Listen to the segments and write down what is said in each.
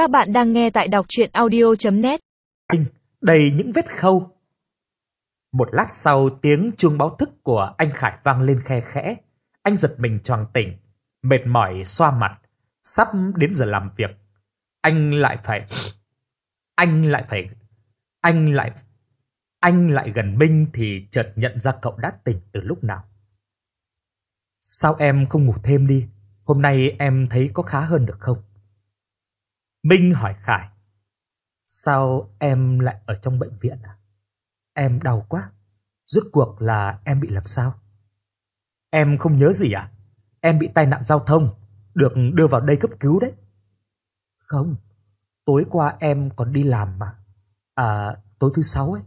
Các bạn đang nghe tại đọc chuyện audio.net anh Đầy những vết khâu. Một lát sau tiếng chuông báo thức của anh Khải vang lên khe khẽ. Anh giật mình choàng tỉnh, mệt mỏi xoa mặt. Sắp đến giờ làm việc. Anh lại phải... Anh lại phải... Anh lại... Anh lại gần Minh thì chợt nhận ra cậu đã tỉnh từ lúc nào. Sao em không ngủ thêm đi? Hôm nay em thấy có khá hơn được không? Minh hỏi Khải. Sao em lại ở trong bệnh viện à? Em đau quá. Rốt cuộc là em bị làm sao? Em không nhớ gì à? Em bị tai nạn giao thông, được đưa vào đây cấp cứu đấy. Không, tối qua em còn đi làm mà. À, tối thứ sáu ấy.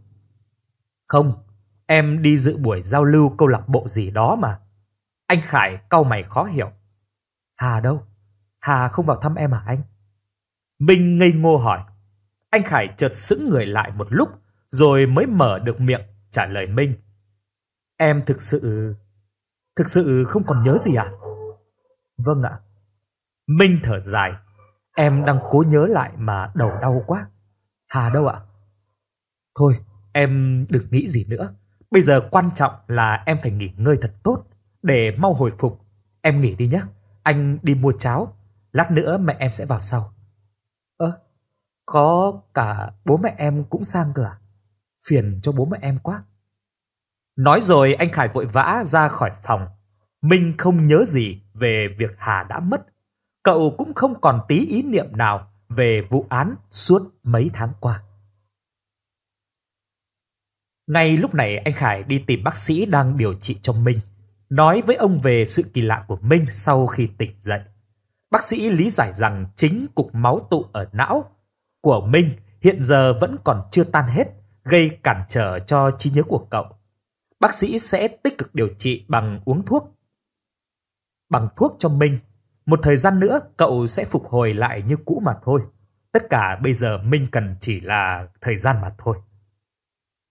Không, em đi dự buổi giao lưu câu lạc bộ gì đó mà. Anh Khải cau mày khó hiểu. Hà đâu? Hà không vào thăm em à anh? Minh ngây ngô hỏi. Anh Khải chợt sững người lại một lúc, rồi mới mở được miệng trả lời Minh. Em thực sự... Thực sự không còn nhớ gì à? Vâng ạ. Minh thở dài. Em đang cố nhớ lại mà đầu đau quá. Hà đâu ạ? Thôi, em đừng nghĩ gì nữa. Bây giờ quan trọng là em phải nghỉ ngơi thật tốt để mau hồi phục. Em nghỉ đi nhé. Anh đi mua cháo. Lát nữa mẹ em sẽ vào sau. Ơ, có cả bố mẹ em cũng sang cửa. À? Phiền cho bố mẹ em quá. Nói rồi anh Khải vội vã ra khỏi phòng. Minh không nhớ gì về việc Hà đã mất. Cậu cũng không còn tí ý niệm nào về vụ án suốt mấy tháng qua. Ngay lúc này anh Khải đi tìm bác sĩ đang điều trị cho Minh. Nói với ông về sự kỳ lạ của Minh sau khi tỉnh dậy. Bác sĩ lý giải rằng chính cục máu tụ ở não của Minh hiện giờ vẫn còn chưa tan hết, gây cản trở cho trí nhớ của cậu. Bác sĩ sẽ tích cực điều trị bằng uống thuốc. Bằng thuốc cho Minh, một thời gian nữa cậu sẽ phục hồi lại như cũ mà thôi. Tất cả bây giờ Minh cần chỉ là thời gian mà thôi.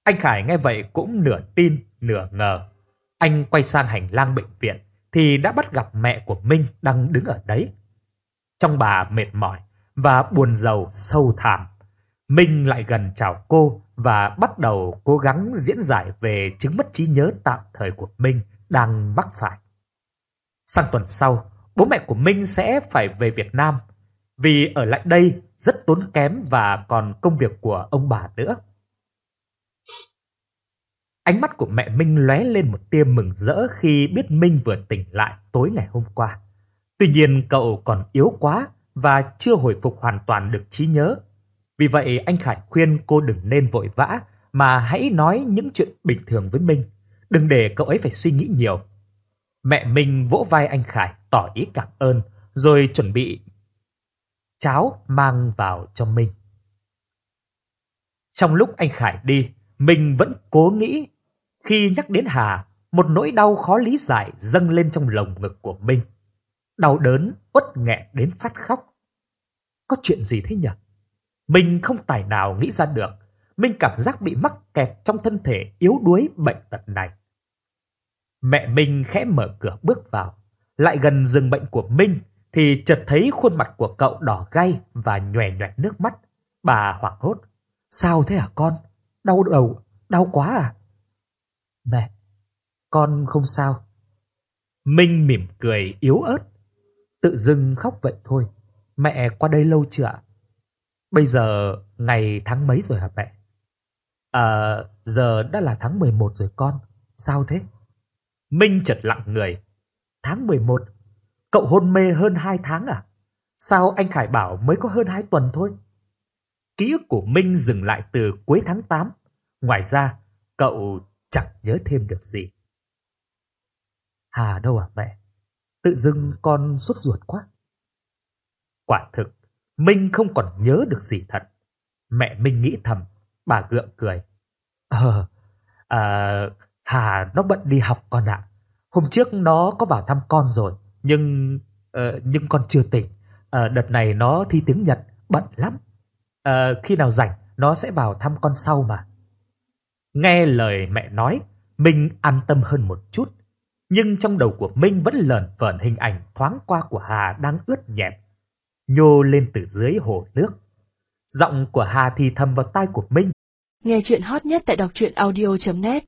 Anh Khải nghe vậy cũng nửa tin, nửa ngờ. Anh quay sang hành lang bệnh viện thì đã bắt gặp mẹ của Minh đang đứng ở đấy. Trong bà mệt mỏi và buồn rầu sâu thẳm. Minh lại gần chào cô và bắt đầu cố gắng diễn giải về chứng mất trí nhớ tạm thời của Minh đang mắc phải. Sang tuần sau, bố mẹ của Minh sẽ phải về Việt Nam vì ở lại đây rất tốn kém và còn công việc của ông bà nữa. Ánh mắt của mẹ Minh lóe lên một tia mừng rỡ khi biết Minh vừa tỉnh lại tối ngày hôm qua. Tuy nhiên cậu còn yếu quá và chưa hồi phục hoàn toàn được trí nhớ. Vì vậy anh Khải khuyên cô đừng nên vội vã mà hãy nói những chuyện bình thường với Minh. Đừng để cậu ấy phải suy nghĩ nhiều. Mẹ Minh vỗ vai anh Khải tỏ ý cảm ơn rồi chuẩn bị cháo mang vào cho Minh. Trong lúc anh Khải đi, Minh vẫn cố nghĩ. Khi nhắc đến Hà, một nỗi đau khó lý giải dâng lên trong lồng ngực của Minh. Đau đớn, uất nghẹn đến phát khóc. Có chuyện gì thế nhỉ? Mình không tài nào nghĩ ra được. Minh cảm giác bị mắc kẹt trong thân thể yếu đuối bệnh tật này. Mẹ Minh khẽ mở cửa bước vào. Lại gần giường bệnh của Minh thì chợt thấy khuôn mặt của cậu đỏ gay và nhòe nhòe nước mắt. Bà hoảng hốt. Sao thế hả con? Đau đầu, đau quá à? Mẹ, con không sao. Minh mỉm cười yếu ớt. Tự dưng khóc vậy thôi. Mẹ qua đây lâu chưa ạ? Bây giờ ngày tháng mấy rồi hả mẹ? À, giờ đã là tháng 11 rồi con. Sao thế? Minh chợt lặng người. Tháng 11? Cậu hôn mê hơn 2 tháng à? Sao anh Khải bảo mới có hơn 2 tuần thôi? Ký ức của Minh dừng lại từ cuối tháng 8. Ngoài ra, cậu chẳng nhớ thêm được gì. Hà đâu à mẹ? Tự dưng con sốt ruột quá. Quả thực, Minh không còn nhớ được gì thật. Mẹ Minh nghĩ thầm, bà gượng cười. Ờ, à, Hà nó bận đi học con ạ. Hôm trước nó có vào thăm con rồi, nhưng uh, nhưng con chưa tỉnh. Uh, đợt này nó thi tiếng Nhật, bận lắm. Uh, khi nào rảnh, nó sẽ vào thăm con sau mà. Nghe lời mẹ nói, Minh an tâm hơn một chút. Nhưng trong đầu của Minh vẫn lờn vờn hình ảnh thoáng qua của Hà đang ướt nhẹp, nhô lên từ dưới hồ nước. Giọng của Hà thì thầm vào tai của Minh. Nghe chuyện hot nhất tại đọc truyện audio.net